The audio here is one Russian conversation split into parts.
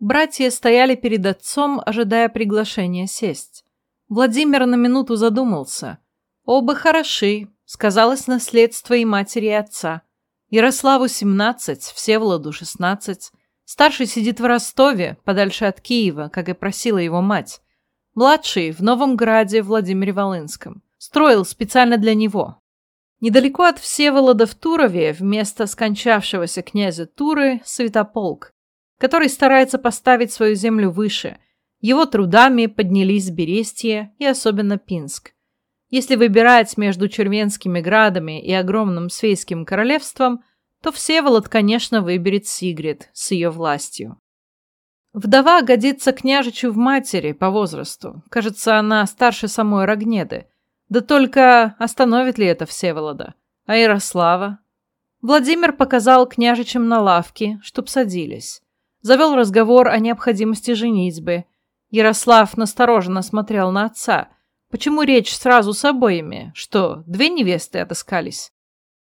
Братья стояли перед отцом, ожидая приглашения сесть. Владимир на минуту задумался. Оба хороши, сказалось наследство и матери, и отца. Ярославу 17, Всеволоду 16. Старший сидит в Ростове, подальше от Киева, как и просила его мать. Младший в Новом Граде Владимире Волынском. Строил специально для него. Недалеко от Всеволода в Турове вместо скончавшегося князя Туры Святополк, который старается поставить свою землю выше. Его трудами поднялись Берестье и особенно Пинск. Если выбирать между Червенскими градами и огромным Свейским королевством, то Всеволод, конечно, выберет Сигрид с ее властью. Вдова годится княжичу в матери по возрасту. Кажется, она старше самой Рогнеды. Да только остановит ли это Всеволода? А Ярослава? Владимир показал княжичам на лавке, чтоб садились. Завел разговор о необходимости женитьбы. Ярослав настороженно смотрел на отца – Почему речь сразу с обоими? Что, две невесты отыскались?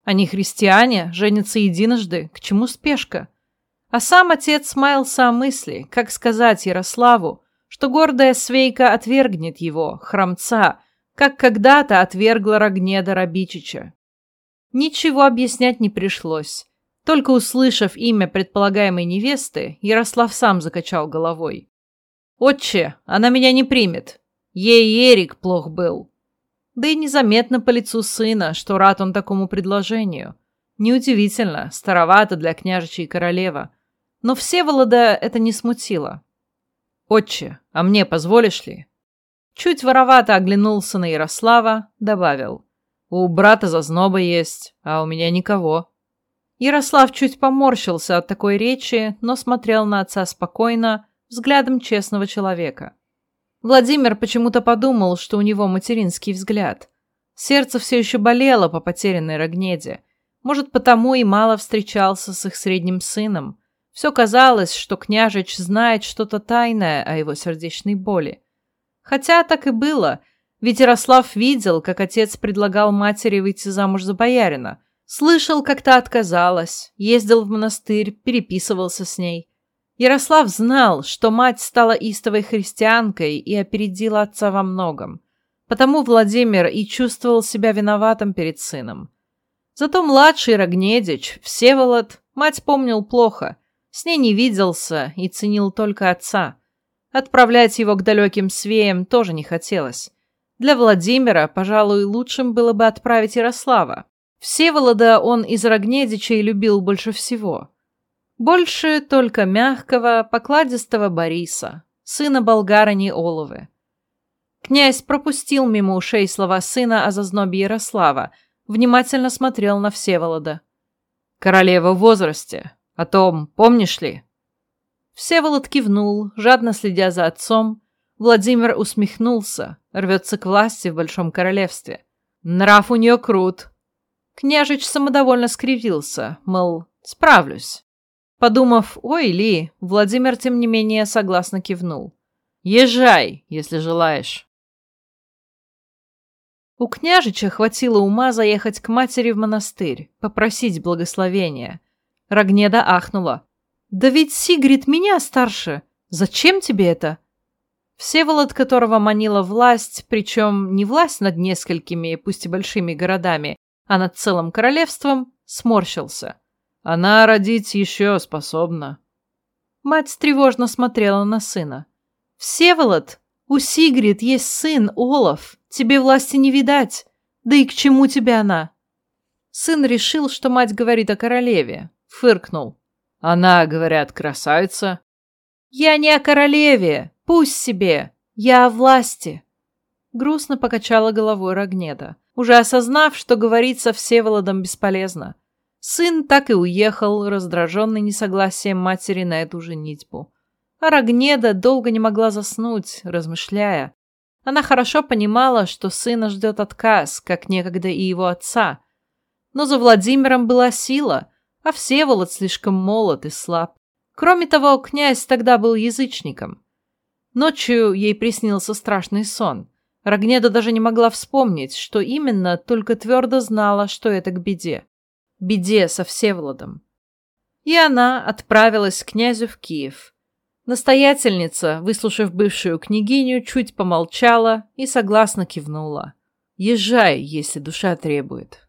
Они христиане, женятся единожды, к чему спешка? А сам отец маялся о мысли, как сказать Ярославу, что гордая свейка отвергнет его, храмца, как когда-то отвергла Рогнеда Рабичича. Ничего объяснять не пришлось. Только услышав имя предполагаемой невесты, Ярослав сам закачал головой. «Отче, она меня не примет. Ей Эрик плох был. Да и незаметно по лицу сына, что рад он такому предложению. Неудивительно, старовато для княжича королева. Но Всеволода это не смутило. «Отче, а мне позволишь ли?» Чуть воровато оглянулся на Ярослава, добавил. «У брата зазноба есть, а у меня никого». Ярослав чуть поморщился от такой речи, но смотрел на отца спокойно, взглядом честного человека. Владимир почему-то подумал, что у него материнский взгляд. Сердце все еще болело по потерянной Рогнеде. Может, потому и мало встречался с их средним сыном. Все казалось, что княжич знает что-то тайное о его сердечной боли. Хотя так и было, ведь Ярослав видел, как отец предлагал матери выйти замуж за боярина. Слышал, как та отказалась, ездил в монастырь, переписывался с ней. Ярослав знал, что мать стала истовой христианкой и опередила отца во многом. Потому Владимир и чувствовал себя виноватым перед сыном. Зато младший Рогнедич, Всеволод, мать помнил плохо, с ней не виделся и ценил только отца. Отправлять его к далеким свеям тоже не хотелось. Для Владимира, пожалуй, лучшим было бы отправить Ярослава. Всеволода он из Рогнедичей любил больше всего – больше только мягкого, покладистого Бориса, сына болгарани Оловы. Князь пропустил мимо ушей слова сына о зазнобе Ярослава, внимательно смотрел на Всеволода. «Королева в возрасте. О том помнишь ли?» Всеволод кивнул, жадно следя за отцом. Владимир усмехнулся, рвется к власти в Большом Королевстве. Нрав у нее крут. Княжич самодовольно скривился, мол, справлюсь. Подумав «Ой, Ли», Владимир, тем не менее, согласно кивнул. «Езжай, если желаешь». У княжича хватило ума заехать к матери в монастырь, попросить благословения. Рогнеда ахнула. «Да ведь Сигрид меня старше! Зачем тебе это?» Всеволод, которого манила власть, причем не власть над несколькими, пусть и большими городами, а над целым королевством, сморщился. Она родить еще способна. Мать тревожно смотрела на сына. «Всеволод, у Сигрид есть сын, Олаф. Тебе власти не видать. Да и к чему тебе она?» Сын решил, что мать говорит о королеве. Фыркнул. «Она, говорят, красавица». «Я не о королеве. Пусть себе. Я о власти». Грустно покачала головой Рогнеда, уже осознав, что говорить со Всеволодом бесполезно. Сын так и уехал, раздраженный несогласием матери на эту женитьбу. А Рогнеда долго не могла заснуть, размышляя. Она хорошо понимала, что сына ждет отказ, как некогда и его отца. Но за Владимиром была сила, а Всеволод слишком молод и слаб. Кроме того, князь тогда был язычником. Ночью ей приснился страшный сон. Рогнеда даже не могла вспомнить, что именно, только твердо знала, что это к беде беде со Всеволодом. И она отправилась к князю в Киев. Настоятельница, выслушав бывшую княгиню, чуть помолчала и согласно кивнула. «Езжай, если душа требует».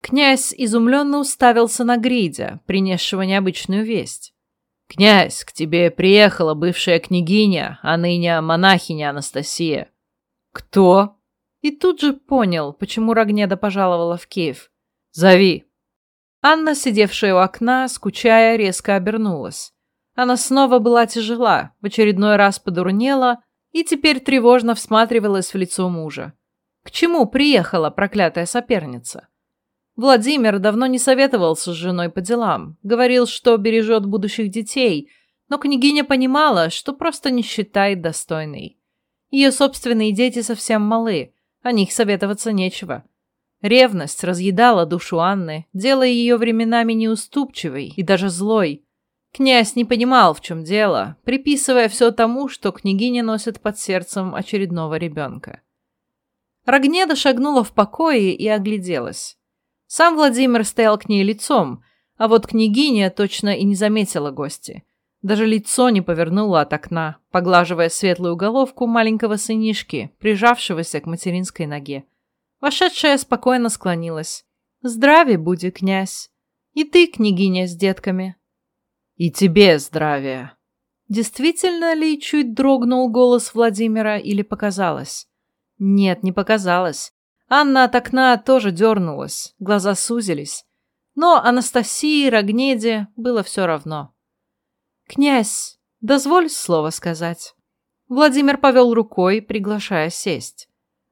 Князь изумленно уставился на Гридя, принесшего необычную весть. «Князь, к тебе приехала бывшая княгиня, а ныне монахиня Анастасия». «Кто?» И тут же понял, почему Рогнеда пожаловала в Киев. «Зови». Анна, сидевшая у окна, скучая, резко обернулась. Она снова была тяжела, в очередной раз подурнела и теперь тревожно всматривалась в лицо мужа. К чему приехала проклятая соперница? Владимир давно не советовался с женой по делам, говорил, что бережет будущих детей, но княгиня понимала, что просто не считает достойной. Ее собственные дети совсем малы, о них советоваться нечего. Ревность разъедала душу Анны, делая ее временами неуступчивой и даже злой. Князь не понимал, в чем дело, приписывая все тому, что княгиня носит под сердцем очередного ребенка. Рогнеда шагнула в покое и огляделась. Сам Владимир стоял к ней лицом, а вот княгиня точно и не заметила гости. Даже лицо не повернуло от окна, поглаживая светлую головку маленького сынишки, прижавшегося к материнской ноге. Вошедшая спокойно склонилась. «Здравия буди, князь! И ты, княгиня, с детками!» «И тебе здравия!» Действительно ли чуть дрогнул голос Владимира или показалось? Нет, не показалось. Анна от окна тоже дернулась, глаза сузились. Но Анастасии Рогнеде было все равно. «Князь, дозволь слово сказать». Владимир повел рукой, приглашая сесть.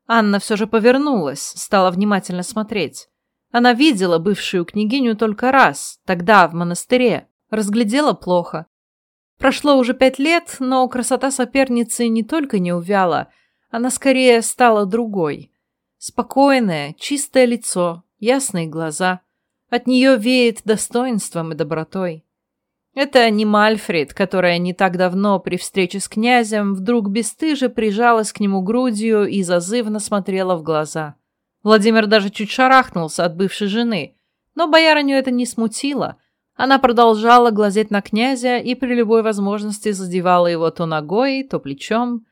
Анна все же повернулась, стала внимательно смотреть. Она видела бывшую княгиню только раз, тогда в монастыре, разглядела плохо. Прошло уже пять лет, но красота соперницы не только не увяла, она скорее стала другой. Спокойное, чистое лицо, ясные глаза. От нее веет достоинством и добротой. Это не Мальфред, которая не так давно при встрече с князем вдруг бесстыже прижалась к нему грудью и зазывно смотрела в глаза. Владимир даже чуть шарахнулся от бывшей жены, но боярыню это не смутило. Она продолжала глазеть на князя и при любой возможности задевала его то ногой, то плечом.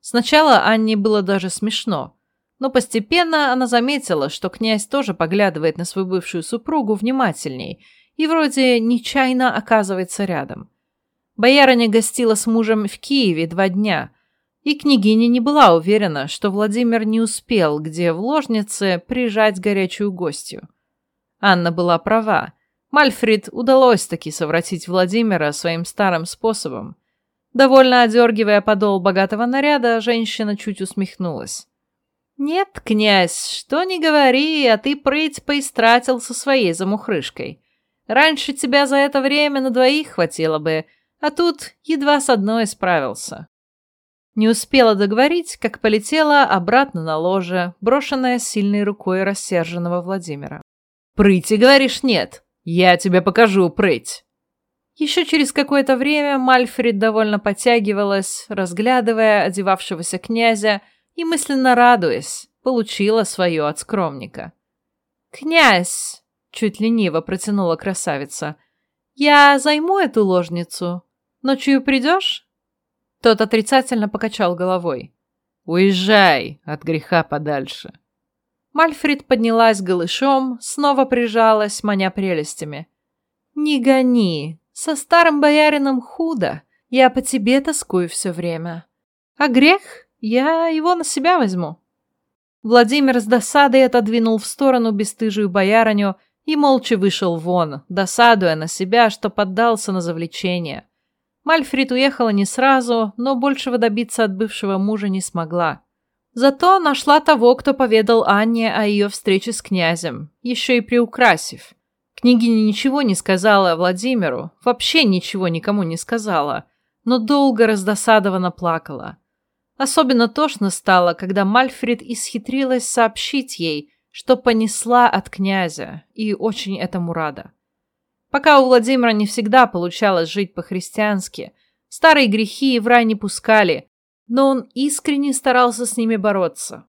Сначала Анне было даже смешно, но постепенно она заметила, что князь тоже поглядывает на свою бывшую супругу внимательней – и вроде нечаянно оказывается рядом. Боярыня гостила с мужем в Киеве два дня, и княгиня не была уверена, что Владимир не успел, где в ложнице, прижать горячую гостью. Анна была права. Мальфрид удалось таки совратить Владимира своим старым способом. Довольно одергивая подол богатого наряда, женщина чуть усмехнулась. «Нет, князь, что не говори, а ты прыть поистратил со своей замухрышкой. Раньше тебя за это время на двоих хватило бы, а тут едва с одной справился. Не успела договорить, как полетела обратно на ложе, брошенная сильной рукой рассерженного Владимира. «Прыти, говоришь, нет? Я тебе покажу прыть!» Еще через какое-то время Мальфрид довольно подтягивалась, разглядывая одевавшегося князя и мысленно радуясь, получила свое от скромника. «Князь!» Чуть лениво протянула красавица. «Я займу эту ложницу. Ночью придешь?» Тот отрицательно покачал головой. «Уезжай от греха подальше». Мальфрид поднялась голышом, снова прижалась, маня прелестями. «Не гони. Со старым боярином худо. Я по тебе тоскую все время. А грех? Я его на себя возьму». Владимир с досадой отодвинул в сторону бесстыжую боярыню и молча вышел вон, досадуя на себя, что поддался на завлечение. Мальфрид уехала не сразу, но большего добиться от бывшего мужа не смогла. Зато нашла того, кто поведал Анне о ее встрече с князем, еще и приукрасив. Княгиня ничего не сказала Владимиру, вообще ничего никому не сказала, но долго раздосадованно плакала. Особенно тошно стало, когда Мальфрид исхитрилась сообщить ей, что понесла от князя, и очень этому рада. Пока у Владимира не всегда получалось жить по-христиански, старые грехи в рай не пускали, но он искренне старался с ними бороться.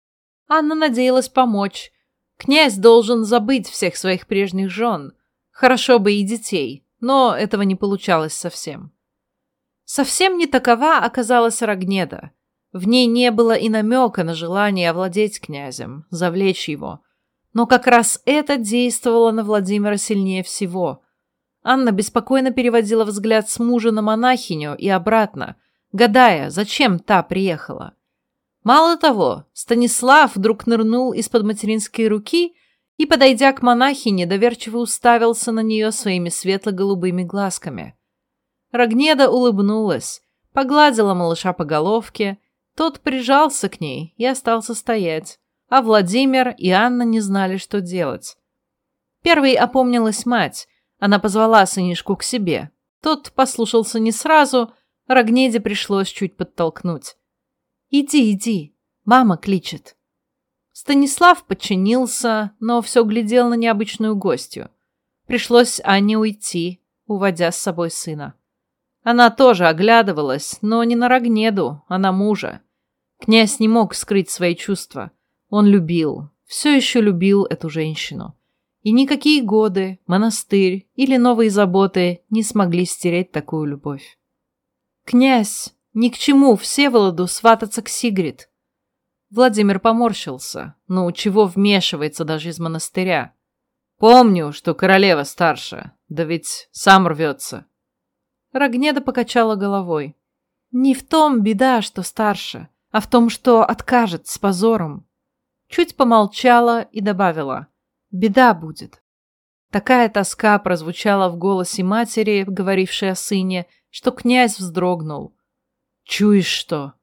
Анна надеялась помочь. Князь должен забыть всех своих прежних жен. Хорошо бы и детей, но этого не получалось совсем. Совсем не такова оказалась Рогнеда. В ней не было и намека на желание овладеть князем, завлечь его. Но как раз это действовало на Владимира сильнее всего. Анна беспокойно переводила взгляд с мужа на монахиню и обратно, гадая, зачем та приехала. Мало того, Станислав вдруг нырнул из-под материнской руки и, подойдя к монахине, доверчиво уставился на нее своими светло-голубыми глазками. Рогнеда улыбнулась, погладила малыша по головке, тот прижался к ней и остался стоять, а Владимир и Анна не знали, что делать. Первой опомнилась мать, она позвала сынишку к себе. Тот послушался не сразу, Рогнеде пришлось чуть подтолкнуть. «Иди, иди, мама кличет». Станислав подчинился, но все глядел на необычную гостью. Пришлось Анне уйти, уводя с собой сына. Она тоже оглядывалась, но не на Рогнеду, а на мужа. Князь не мог скрыть свои чувства. Он любил, все еще любил эту женщину. И никакие годы, монастырь или новые заботы не смогли стереть такую любовь. «Князь!» Ни к чему Всеволоду свататься к Сигрид. Владимир поморщился. Ну, чего вмешивается даже из монастыря? Помню, что королева старше, да ведь сам рвется. Рогнеда покачала головой. Не в том беда, что старше, а в том, что откажет с позором. Чуть помолчала и добавила. Беда будет. Такая тоска прозвучала в голосе матери, говорившей о сыне, что князь вздрогнул. «Чуешь что?»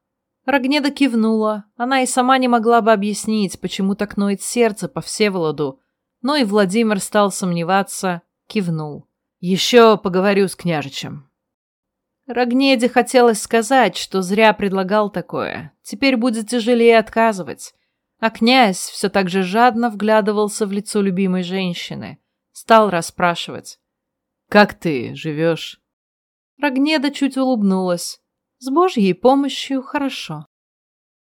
Рогнеда кивнула. Она и сама не могла бы объяснить, почему так ноет сердце по Всеволоду. Но и Владимир стал сомневаться, кивнул. «Еще поговорю с княжичем». Рогнеде хотелось сказать, что зря предлагал такое. Теперь будет тяжелее отказывать. А князь все так же жадно вглядывался в лицо любимой женщины. Стал расспрашивать. «Как ты живешь?» Рогнеда чуть улыбнулась. С Божьей помощью хорошо.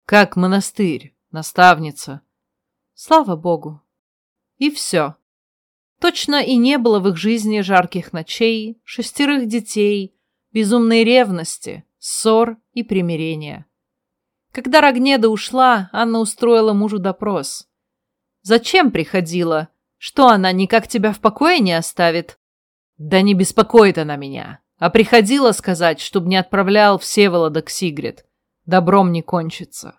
Как монастырь, наставница. Слава Богу. И все. Точно и не было в их жизни жарких ночей, шестерых детей, безумной ревности, ссор и примирения. Когда Рогнеда ушла, Анна устроила мужу допрос. «Зачем приходила? Что она никак тебя в покое не оставит?» «Да не беспокоит она меня а приходила сказать, чтобы не отправлял Всеволода к Сигрид. Добром не кончится.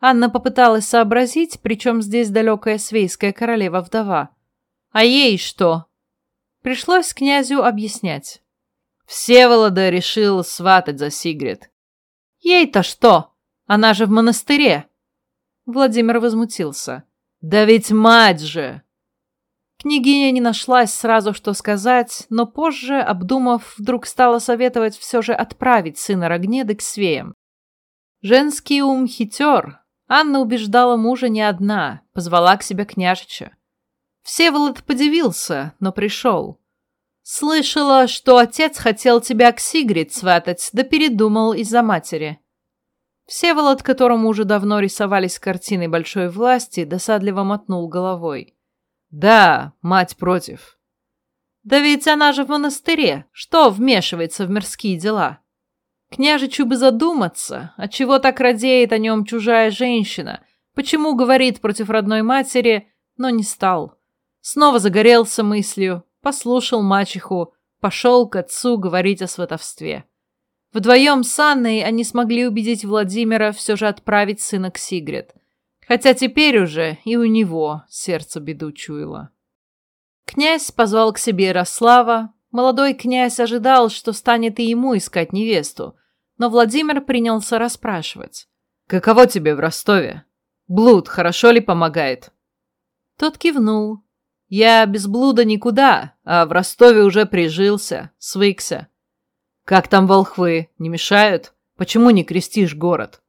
Анна попыталась сообразить, причем здесь далекая свейская королева-вдова. А ей что? Пришлось князю объяснять. Всеволода решил сватать за Сигрид. Ей-то что? Она же в монастыре. Владимир возмутился. Да ведь мать же! Княгиня не нашлась сразу, что сказать, но позже, обдумав, вдруг стала советовать все же отправить сына Рогнеды к свеям. Женский ум хитер. Анна убеждала мужа не одна, позвала к себе княжича. Всеволод подивился, но пришел. «Слышала, что отец хотел тебя к Сигрид сватать, да передумал из-за матери». Всеволод, которому уже давно рисовались картины большой власти, досадливо мотнул головой. Да, мать против. Да ведь она же в монастыре. Что вмешивается в мирские дела? Княжичу бы задуматься, отчего так радеет о нем чужая женщина, почему говорит против родной матери, но не стал. Снова загорелся мыслью, послушал мачеху, пошел к отцу говорить о сватовстве. Вдвоем с Анной они смогли убедить Владимира все же отправить сына к Сигрид – Хотя теперь уже и у него сердце беду чуяло. Князь позвал к себе Ярослава. Молодой князь ожидал, что станет и ему искать невесту, но Владимир принялся расспрашивать. «Каково тебе в Ростове? Блуд хорошо ли помогает?» Тот кивнул. «Я без блуда никуда, а в Ростове уже прижился, свыкся. Как там волхвы, не мешают? Почему не крестишь город?»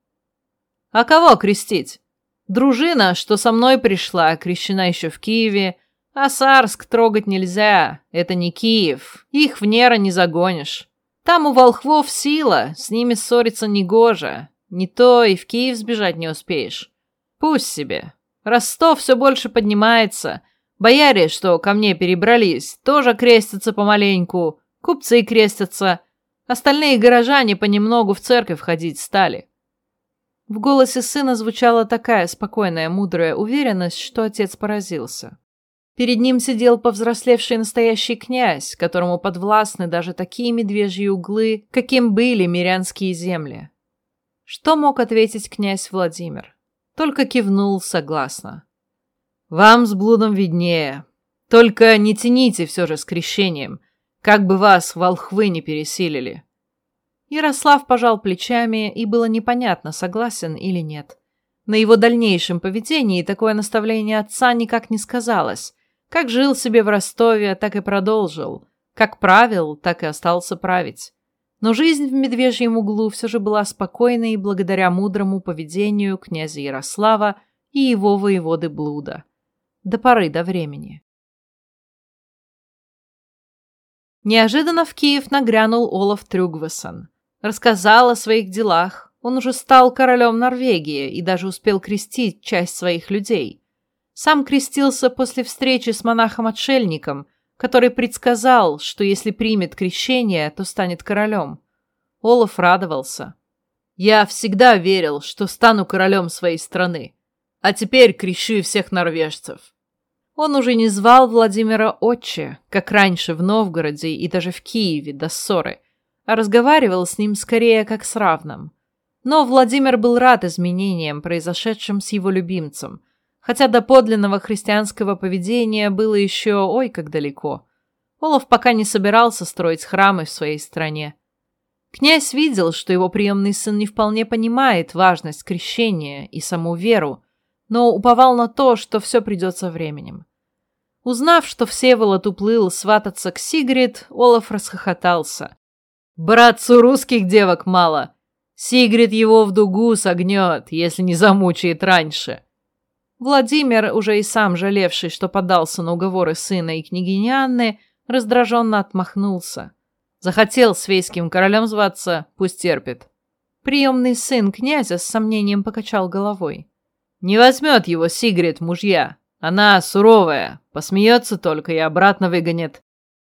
«А кого крестить? Дружина, что со мной пришла, крещена еще в Киеве, а Сарск трогать нельзя, это не Киев, их в Нера не загонишь. Там у волхвов сила, с ними ссориться негоже, не то и в Киев сбежать не успеешь. Пусть себе. Ростов все больше поднимается, Бояре, что ко мне перебрались, тоже крестятся помаленьку, купцы крестятся, остальные горожане понемногу в церковь ходить стали. В голосе сына звучала такая спокойная, мудрая уверенность, что отец поразился. Перед ним сидел повзрослевший настоящий князь, которому подвластны даже такие медвежьи углы, каким были мирянские земли. Что мог ответить князь Владимир? Только кивнул согласно. «Вам с блудом виднее. Только не тяните все же с крещением, как бы вас волхвы не пересилили». Ярослав пожал плечами, и было непонятно, согласен или нет. На его дальнейшем поведении такое наставление отца никак не сказалось. Как жил себе в Ростове, так и продолжил. Как правил, так и остался править. Но жизнь в Медвежьем углу все же была спокойной благодаря мудрому поведению князя Ярослава и его воеводы Блуда. До поры до времени. Неожиданно в Киев нагрянул Олаф Трюгвасон. Рассказал о своих делах. Он уже стал королем Норвегии и даже успел крестить часть своих людей. Сам крестился после встречи с монахом-отшельником, который предсказал, что если примет крещение, то станет королем. Олаф радовался. «Я всегда верил, что стану королем своей страны, а теперь крещу всех норвежцев». Он уже не звал Владимира отче, как раньше в Новгороде и даже в Киеве до ссоры, а разговаривал с ним скорее как с равным. Но Владимир был рад изменениям, произошедшим с его любимцем, хотя до подлинного христианского поведения было еще ой как далеко. Олаф пока не собирался строить храмы в своей стране. Князь видел, что его приемный сын не вполне понимает важность крещения и саму веру, но уповал на то, что все придет со временем. Узнав, что Всеволод уплыл свататься к Сигрид, Олаф расхохотался. «Братцу русских девок мало. Сигрид его в дугу согнет, если не замучает раньше». Владимир, уже и сам жалевший, что поддался на уговоры сына и княгини Анны, раздраженно отмахнулся. Захотел свейским королем зваться, пусть терпит. Приемный сын князя с сомнением покачал головой. Не возьмет его Сигрид мужья. Она суровая, посмеется только и обратно выгонит.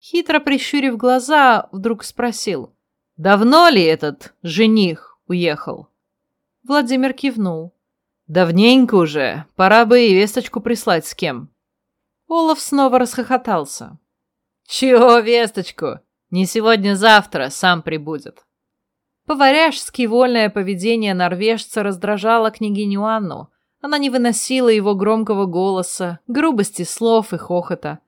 Хитро прищурив глаза, вдруг спросил. «Давно ли этот жених уехал?» Владимир кивнул. «Давненько уже. Пора бы и весточку прислать с кем». Олаф снова расхохотался. «Чего весточку? Не сегодня-завтра сам прибудет». По-варяжски вольное поведение норвежца раздражало княгиню Анну. Она не выносила его громкого голоса, грубости слов и хохота.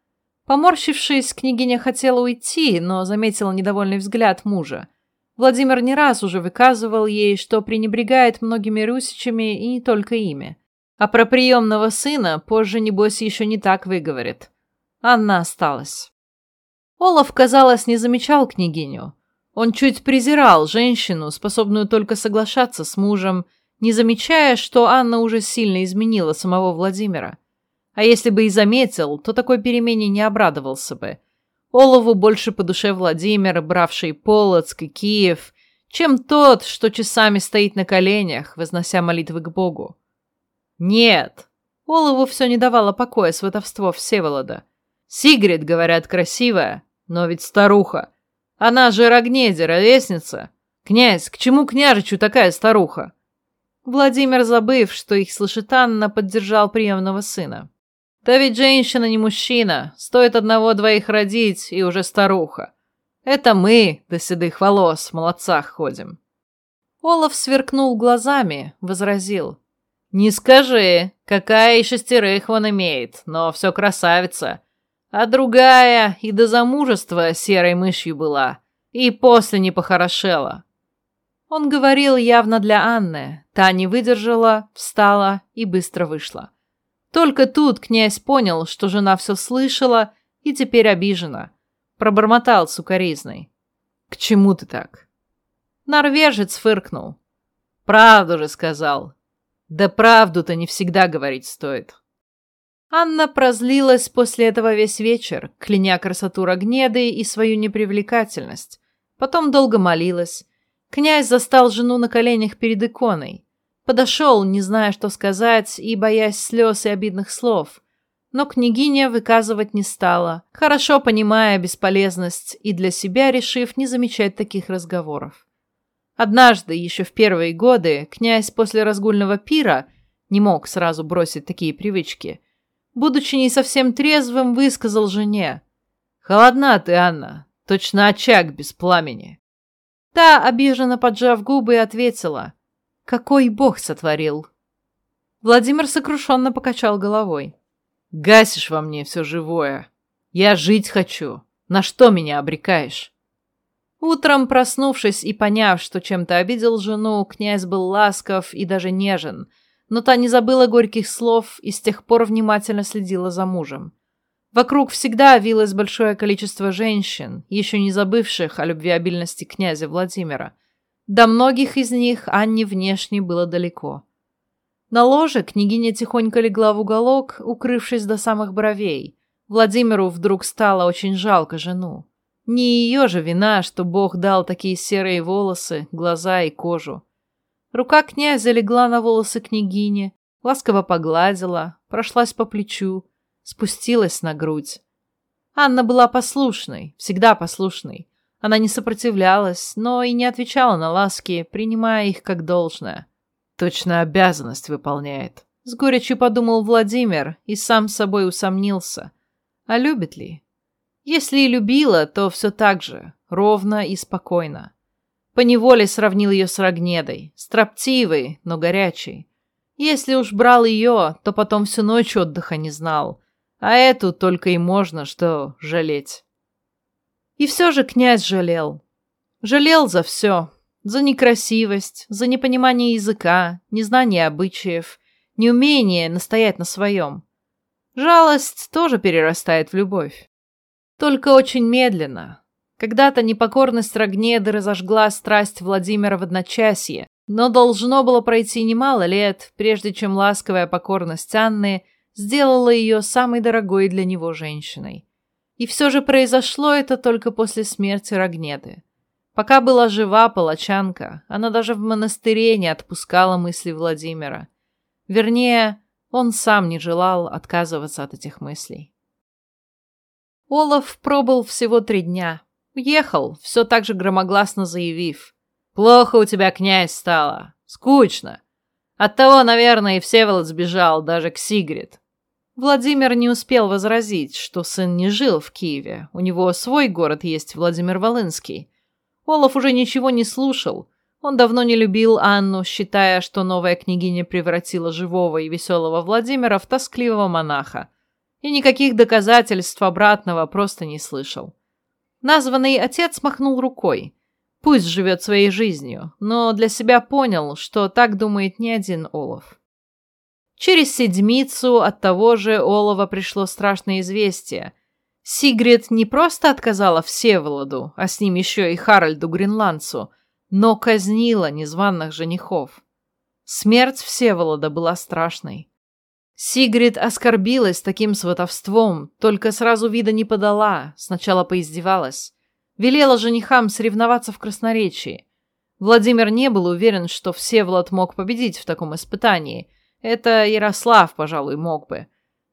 Поморщившись, княгиня хотела уйти, но заметила недовольный взгляд мужа. Владимир не раз уже выказывал ей, что пренебрегает многими русичами и не только ими. А про приемного сына позже, небось, еще не так выговорит. Анна осталась. Олаф, казалось, не замечал княгиню. Он чуть презирал женщину, способную только соглашаться с мужем, не замечая, что Анна уже сильно изменила самого Владимира. А если бы и заметил, то такой перемене не обрадовался бы – Олову больше по душе Владимир, бравший Полоцк и Киев, чем тот, что часами стоит на коленях, вознося молитвы к Богу. Нет, Олову все не давало покоя сватовство Всеволода. Сигрид, говорят, красивая, но ведь старуха. Она же Рогнеди, ровесница. Князь, к чему княжичу такая старуха? Владимир, забыв, что их слышит Анна, поддержал приемного сына. Да ведь женщина не мужчина, стоит одного-двоих родить, и уже старуха. Это мы до седых волос в молодцах ходим. Олаф сверкнул глазами, возразил. «Не скажи, какая и шестерых он имеет, но все красавица. А другая и до замужества серой мышью была, и после не похорошела». Он говорил явно для Анны. Та не выдержала, встала и быстро вышла. Только тут князь понял, что жена все слышала и теперь обижена. Пробормотал сукоризной. «К чему ты так?» Норвежец фыркнул. «Правду же сказал. Да правду-то не всегда говорить стоит». Анна прозлилась после этого весь вечер, кляня красоту Рогнеды и свою непривлекательность. Потом долго молилась. Князь застал жену на коленях перед иконой. Подошел, не зная, что сказать, и боясь слез и обидных слов. Но княгиня выказывать не стала, хорошо понимая бесполезность и для себя решив не замечать таких разговоров. Однажды, еще в первые годы, князь после разгульного пира не мог сразу бросить такие привычки. Будучи не совсем трезвым, высказал жене. «Холодна ты, Анна, точно очаг без пламени». Та, обиженно поджав губы, ответила. «Какой бог сотворил?» Владимир сокрушенно покачал головой. «Гасишь во мне все живое. Я жить хочу. На что меня обрекаешь?» Утром, проснувшись и поняв, что чем-то обидел жену, князь был ласков и даже нежен, но та не забыла горьких слов и с тех пор внимательно следила за мужем. Вокруг всегда вилось большое количество женщин, еще не забывших о любвеобильности князя Владимира. До многих из них Анне внешне было далеко. На ложе княгиня тихонько легла в уголок, укрывшись до самых бровей. Владимиру вдруг стало очень жалко жену. Не ее же вина, что Бог дал такие серые волосы, глаза и кожу. Рука князя легла на волосы княгини, ласково погладила, прошлась по плечу, спустилась на грудь. Анна была послушной, всегда послушной. Она не сопротивлялась, но и не отвечала на ласки, принимая их как должное. Точно обязанность выполняет. С горечью подумал Владимир и сам собой усомнился. А любит ли? Если и любила, то все так же, ровно и спокойно. Поневоле сравнил ее с Рогнедой, строптивой, но горячей. Если уж брал ее, то потом всю ночь отдыха не знал, а эту только и можно что жалеть. И все же князь жалел. Жалел за все. За некрасивость, за непонимание языка, незнание обычаев, неумение настоять на своем. Жалость тоже перерастает в любовь. Только очень медленно. Когда-то непокорность Рогнеды разожгла страсть Владимира в одночасье, но должно было пройти немало лет, прежде чем ласковая покорность Анны сделала ее самой дорогой для него женщиной. И все же произошло это только после смерти Рогнеды. Пока была жива палачанка, она даже в монастыре не отпускала мысли Владимира. Вернее, он сам не желал отказываться от этих мыслей. Олаф пробыл всего три дня. Уехал, все так же громогласно заявив. «Плохо у тебя, князь, стало. Скучно. Оттого, наверное, и Всеволод сбежал даже к Сигрид». Владимир не успел возразить, что сын не жил в Киеве. У него свой город есть, Владимир-Волынский. Олаф уже ничего не слушал. Он давно не любил Анну, считая, что новая княгиня превратила живого и веселого Владимира в тоскливого монаха и никаких доказательств обратного просто не слышал. Названный отец махнул рукой. Пусть живет своей жизнью, но для себя понял, что так думает не один Олов. Через седмицу от того же Олова пришло страшное известие. Сигрид не просто отказала Всеволоду, а с ним еще и Харальду Гренландцу, но казнила незваных женихов. Смерть Всеволода была страшной. Сигрид оскорбилась таким сватовством, только сразу вида не подала, сначала поиздевалась. Велела женихам соревноваться в красноречии. Владимир не был уверен, что Всеволод мог победить в таком испытании. Это Ярослав, пожалуй, мог бы.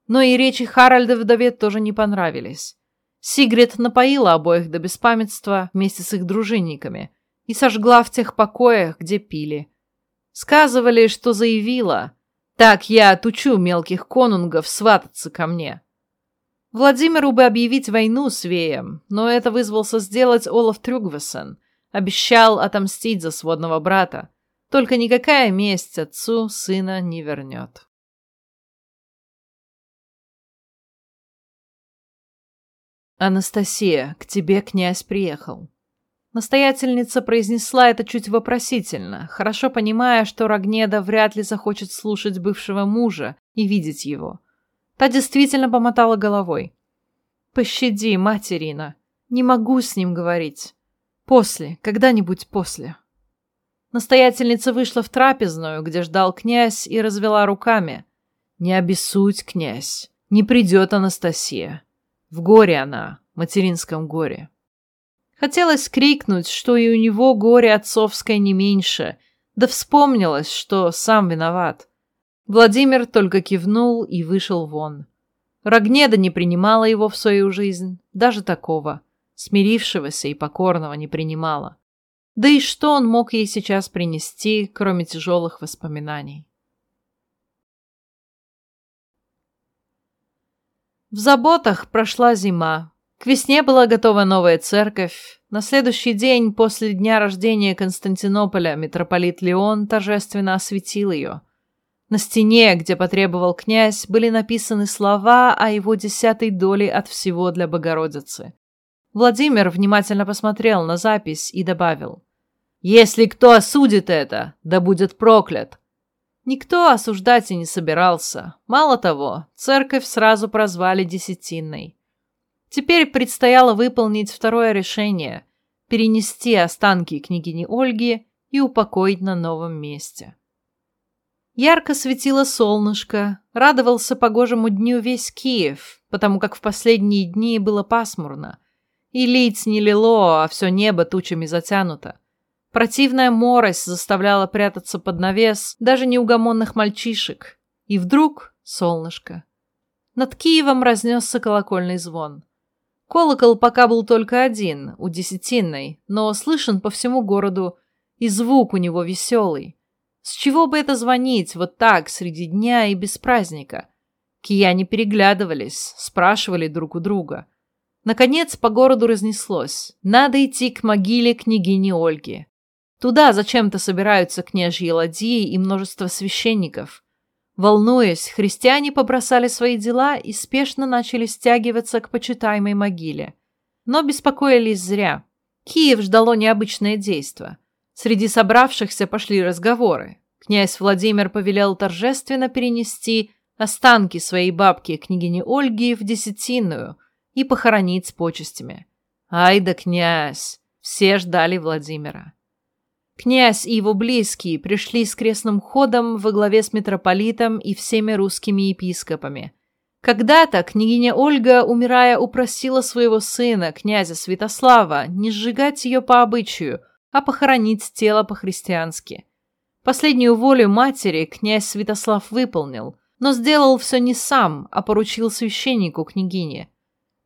Но и речи Харальда вдове тоже не понравились. Сигрид напоила обоих до беспамятства вместе с их дружинниками и сожгла в тех покоях, где пили. Сказывали, что заявила – так я отучу мелких конунгов свататься ко мне. Владимиру бы объявить войну свеям, но это вызвался сделать Олаф Трюгвесен. Обещал отомстить за сводного брата. Только никакая месть отцу сына не вернет. «Анастасия, к тебе князь приехал». Настоятельница произнесла это чуть вопросительно, хорошо понимая, что Рогнеда вряд ли захочет слушать бывшего мужа и видеть его. Та действительно помотала головой. «Пощади, материна. Не могу с ним говорить. После, когда-нибудь после». Настоятельница вышла в трапезную, где ждал князь, и развела руками. «Не обессудь, князь. Не придет Анастасия. В горе она, материнском горе». Хотелось крикнуть, что и у него горе отцовское не меньше, да вспомнилось, что сам виноват. Владимир только кивнул и вышел вон. Рогнеда не принимала его в свою жизнь, даже такого, смирившегося и покорного не принимала. Да и что он мог ей сейчас принести, кроме тяжелых воспоминаний? В заботах прошла зима. К весне была готова новая церковь. На следующий день после дня рождения Константинополя митрополит Леон торжественно осветил ее. На стене, где потребовал князь, были написаны слова о его десятой доле от всего для Богородицы. Владимир внимательно посмотрел на запись и добавил. «Если кто осудит это, да будет проклят!» Никто осуждать и не собирался. Мало того, церковь сразу прозвали Десятинной. Теперь предстояло выполнить второе решение – перенести останки княгини Ольги и упокоить на новом месте. Ярко светило солнышко, радовался погожему дню весь Киев, потому как в последние дни было пасмурно. И лиц не лило, а все небо тучами затянуто. Противная морось заставляла прятаться под навес даже неугомонных мальчишек. И вдруг солнышко. Над Киевом разнесся колокольный звон. Колокол пока был только один, у десятинной, но слышен по всему городу, и звук у него веселый. С чего бы это звонить вот так, среди дня и без праздника? Кияне переглядывались, спрашивали друг у друга. Наконец по городу разнеслось. Надо идти к могиле княгини Ольги. Туда зачем-то собираются княжьи ладьи и множество священников. Волнуясь, христиане побросали свои дела и спешно начали стягиваться к почитаемой могиле. Но беспокоились зря. Киев ждало необычное действо. Среди собравшихся пошли разговоры. Князь Владимир повелел торжественно перенести останки своей бабки, княгини Ольги, в Десятинную и похоронить с почестями. Ай да князь! Все ждали Владимира. Князь и его близкие пришли с крестным ходом во главе с митрополитом и всеми русскими епископами. Когда-то княгиня Ольга, умирая, упросила своего сына, князя Святослава, не сжигать ее по обычаю, а похоронить тело по-христиански. Последнюю волю матери князь Святослав выполнил, но сделал все не сам, а поручил священнику княгине.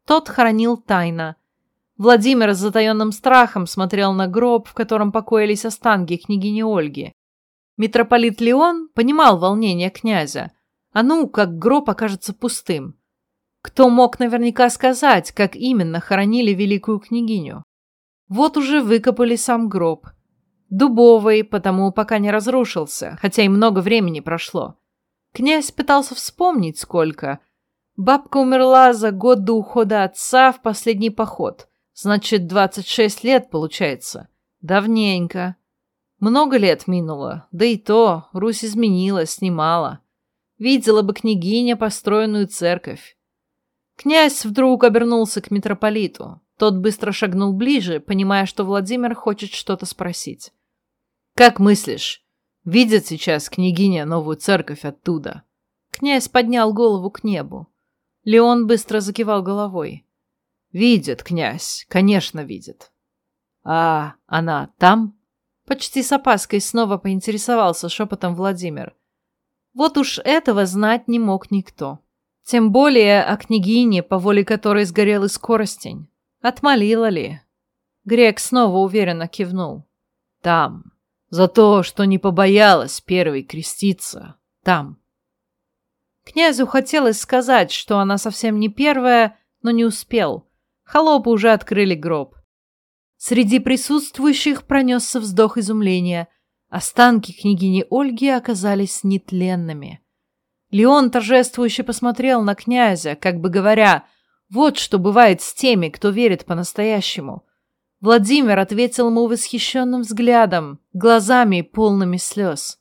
Тот хоронил тайно, Владимир с затаенным страхом смотрел на гроб, в котором покоились останки княгини Ольги. Митрополит Леон понимал волнение князя. А ну, как гроб окажется пустым. Кто мог наверняка сказать, как именно хоронили великую княгиню? Вот уже выкопали сам гроб. Дубовый, потому пока не разрушился, хотя и много времени прошло. Князь пытался вспомнить, сколько. Бабка умерла за год до ухода отца в последний поход. Значит, двадцать шесть лет получается. Давненько. Много лет минуло, да и то Русь изменилась немало. Видела бы княгиня построенную церковь. Князь вдруг обернулся к митрополиту. Тот быстро шагнул ближе, понимая, что Владимир хочет что-то спросить. «Как мыслишь, видит сейчас княгиня новую церковь оттуда?» Князь поднял голову к небу. Леон быстро закивал головой. «Видит, князь, конечно, видит». «А она там?» Почти с опаской снова поинтересовался шепотом Владимир. Вот уж этого знать не мог никто. Тем более о княгине, по воле которой сгорел и скоростень. Отмолила ли? Грек снова уверенно кивнул. Там. За то, что не побоялась первой креститься. Там. Князю хотелось сказать, что она совсем не первая, но не успел. Холопы уже открыли гроб. Среди присутствующих пронесся вздох изумления. Останки княгини Ольги оказались нетленными. Леон торжествующе посмотрел на князя, как бы говоря, вот что бывает с теми, кто верит по-настоящему. Владимир ответил ему восхищенным взглядом, глазами полными слез.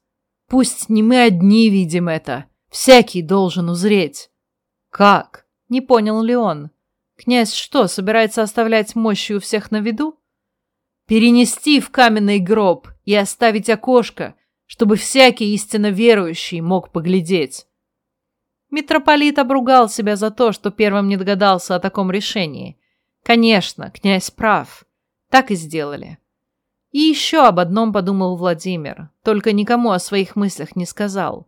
Пусть не мы одни видим это, всякий должен узреть. Как? Не понял Леон. Князь что, собирается оставлять мощи у всех на виду? Перенести в каменный гроб и оставить окошко, чтобы всякий истинно верующий мог поглядеть. Митрополит обругал себя за то, что первым не догадался о таком решении. Конечно, князь прав. Так и сделали. И еще об одном подумал Владимир, только никому о своих мыслях не сказал.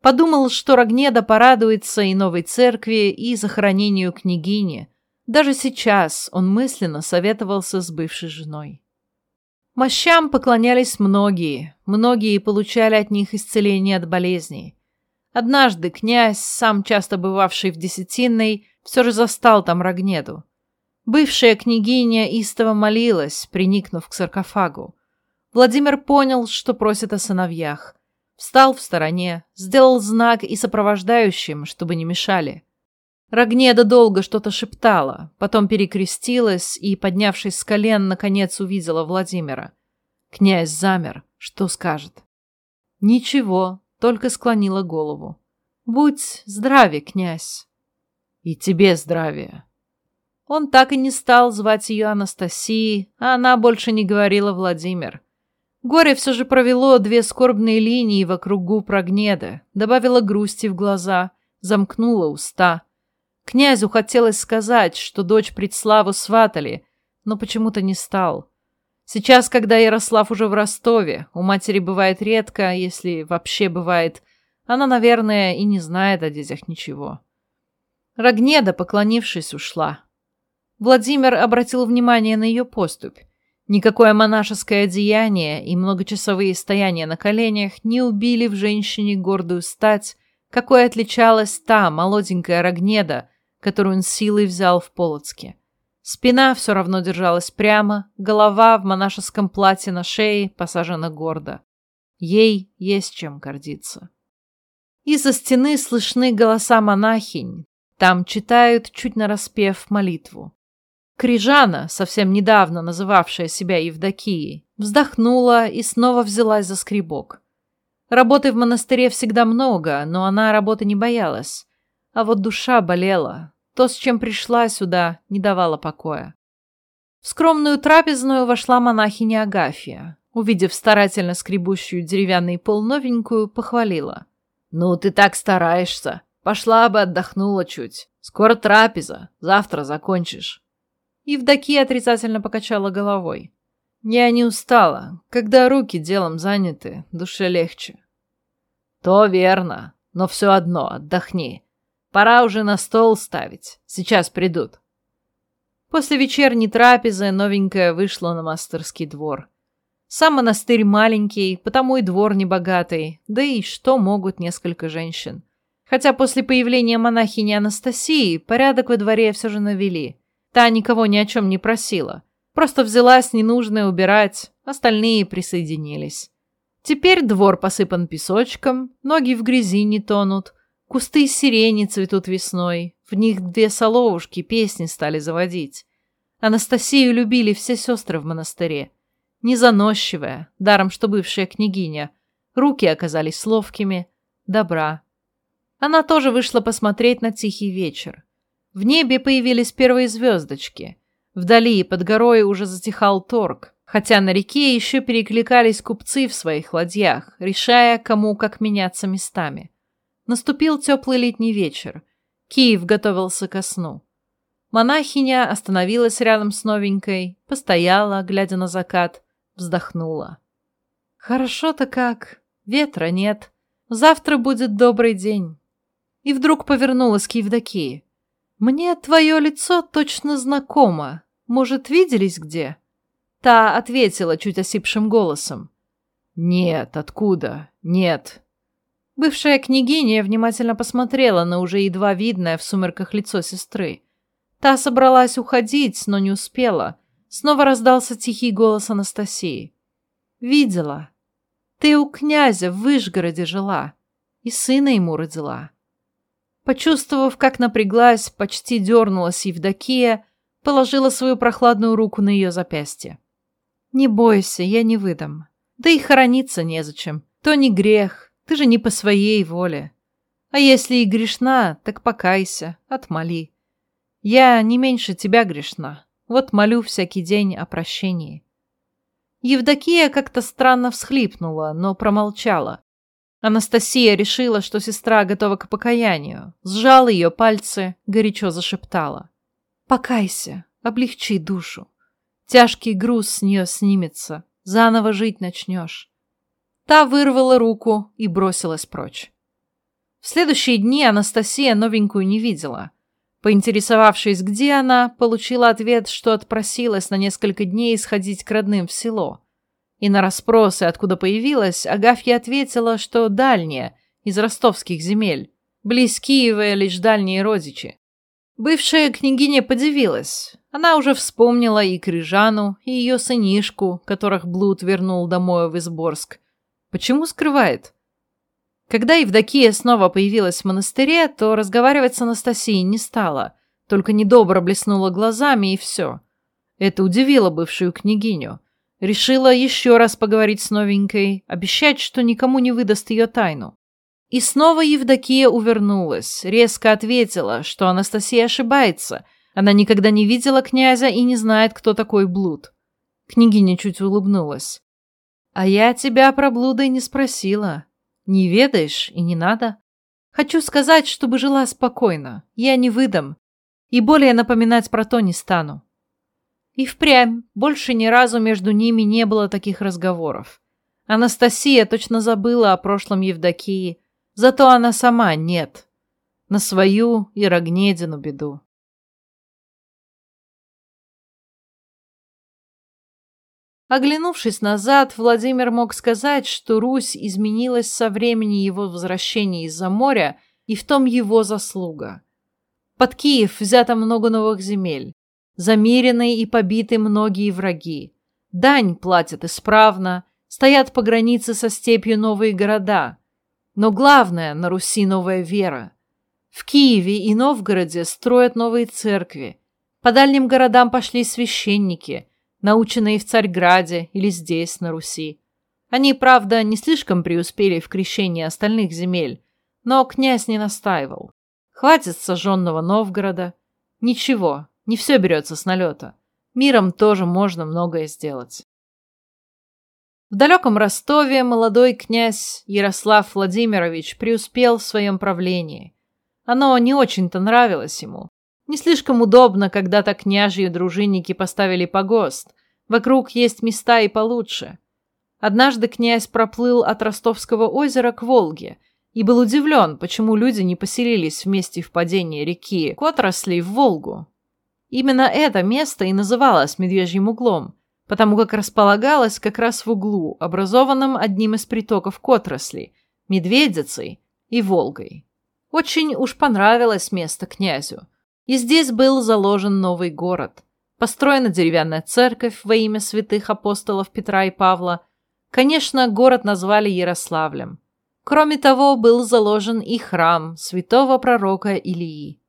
Подумал, что Рогнеда порадуется и новой церкви, и захоронению княгини. Даже сейчас он мысленно советовался с бывшей женой. Мощам поклонялись многие, многие получали от них исцеление от болезней. Однажды князь, сам часто бывавший в Десятинной, все же застал там Рогнеду. Бывшая княгиня истово молилась, приникнув к саркофагу. Владимир понял, что просит о сыновьях. Встал в стороне, сделал знак и сопровождающим, чтобы не мешали. Рогнеда долго что-то шептала, потом перекрестилась и, поднявшись с колен, наконец увидела Владимира. Князь замер. Что скажет? Ничего, только склонила голову. Будь здраве, князь. И тебе здравия. Он так и не стал звать ее Анастасией, а она больше не говорила Владимир. Горе все же провело две скорбные линии вокруг губ Рогнеда, добавило грусти в глаза, замкнуло уста. Князю хотелось сказать, что дочь Предславу сватали, но почему-то не стал. Сейчас, когда Ярослав уже в Ростове, у матери бывает редко, если вообще бывает, она, наверное, и не знает о детях ничего. Рогнеда, поклонившись, ушла. Владимир обратил внимание на ее поступь. Никакое монашеское одеяние и многочасовые стояния на коленях не убили в женщине гордую стать, какой отличалась та молоденькая Рогнеда, которую он силой взял в Полоцке. Спина все равно держалась прямо, голова в монашеском платье на шее посажена гордо. Ей есть чем гордиться. Из-за стены слышны голоса монахинь. Там читают, чуть нараспев, молитву. Крижана, совсем недавно называвшая себя Евдокией, вздохнула и снова взялась за скребок. Работы в монастыре всегда много, но она работы не боялась. А вот душа болела. То, с чем пришла сюда, не давало покоя. В скромную трапезную вошла монахиня Агафья. Увидев старательно скребущую деревянный пол новенькую, похвалила. «Ну, ты так стараешься. Пошла бы отдохнула чуть. Скоро трапеза. Завтра закончишь». Евдокия отрицательно покачала головой. «Я не устала. Когда руки делом заняты, душе легче». «То верно. Но все одно, отдохни. Пора уже на стол ставить. Сейчас придут». После вечерней трапезы новенькая вышла на мастерский двор. Сам монастырь маленький, потому и двор небогатый, да и что могут несколько женщин. Хотя после появления монахини Анастасии порядок во дворе все же навели. Та никого ни о чем не просила. Просто взялась ненужное убирать, остальные присоединились. Теперь двор посыпан песочком, ноги в грязи не тонут, кусты сирени цветут весной, в них две соловушки песни стали заводить. Анастасию любили все сестры в монастыре. Незаносчивая, даром что бывшая княгиня, руки оказались ловкими, добра. Она тоже вышла посмотреть на тихий вечер. В небе появились первые звездочки. Вдали под горой уже затихал торг, хотя на реке еще перекликались купцы в своих ладьях, решая, кому как меняться местами. Наступил теплый летний вечер. Киев готовился ко сну. Монахиня остановилась рядом с новенькой, постояла, глядя на закат, вздохнула. «Хорошо-то как. Ветра нет. Завтра будет добрый день». И вдруг повернулась к Евдокии. «Мне твое лицо точно знакомо. Может, виделись где?» Та ответила чуть осипшим голосом. «Нет, откуда? Нет». Бывшая княгиня внимательно посмотрела на уже едва видное в сумерках лицо сестры. Та собралась уходить, но не успела. Снова раздался тихий голос Анастасии. «Видела. Ты у князя в Вышгороде жила и сына ему родила. Почувствовав, как напряглась, почти дернулась Евдокия, положила свою прохладную руку на ее запястье. «Не бойся, я не выдам. Да и хорониться незачем. То не грех, ты же не по своей воле. А если и грешна, так покайся, отмоли. Я не меньше тебя грешна, вот молю всякий день о прощении». Евдокия как-то странно всхлипнула, но промолчала. Анастасия решила, что сестра готова к покаянию, сжала ее пальцы, горячо зашептала. «Покайся, облегчи душу. Тяжкий груз с нее снимется, заново жить начнешь». Та вырвала руку и бросилась прочь. В следующие дни Анастасия новенькую не видела. Поинтересовавшись, где она, получила ответ, что отпросилась на несколько дней сходить к родным в село. И на расспросы, откуда появилась, Агафья ответила, что дальняя, из ростовских земель. Близ Киева лишь дальние родичи. Бывшая княгиня подивилась. Она уже вспомнила и Крижану, и ее сынишку, которых Блуд вернул домой в Изборск. Почему скрывает? Когда Евдокия снова появилась в монастыре, то разговаривать с Анастасией не стала, только недобро блеснула глазами и все. Это удивило бывшую княгиню. Решила еще раз поговорить с новенькой, обещать, что никому не выдаст ее тайну. И снова Евдокия увернулась, резко ответила, что Анастасия ошибается. Она никогда не видела князя и не знает, кто такой Блуд. Княгиня чуть улыбнулась. «А я тебя про блуда и не спросила. Не ведаешь и не надо. Хочу сказать, чтобы жила спокойно. Я не выдам. И более напоминать про то не стану. И впрямь больше ни разу между ними не было таких разговоров. Анастасия точно забыла о прошлом Евдокии, зато она сама нет. На свою и Рогнедину беду. Оглянувшись назад, Владимир мог сказать, что Русь изменилась со времени его возвращения из-за моря, и в том его заслуга. Под Киев взято много новых земель. Замерены и побиты многие враги. Дань платят исправно, стоят по границе со степью новые города. Но главное, на Руси новая вера. В Киеве и Новгороде строят новые церкви. По дальним городам пошли священники – наученные в Царьграде или здесь, на Руси. Они, правда, не слишком преуспели в крещении остальных земель, но князь не настаивал. Хватит сожженного Новгорода. Ничего, не все берется с налета. Миром тоже можно многое сделать. В далеком Ростове молодой князь Ярослав Владимирович преуспел в своем правлении. Оно не очень-то нравилось ему. Не слишком удобно, когда так княжьи дружинники поставили погост. Вокруг есть места и получше. Однажды князь проплыл от Ростовского озера к Волге и был удивлен, почему люди не поселились вместе в падении реки Котросли в Волгу. Именно это место и называлось Медвежьим углом, потому как располагалось как раз в углу, образованном одним из притоков Котросли, Медведицей и Волгой. Очень уж понравилось место князю – и здесь был заложен новый город. Построена деревянная церковь во имя святых апостолов Петра и Павла. Конечно, город назвали Ярославлем. Кроме того, был заложен и храм святого пророка Илии.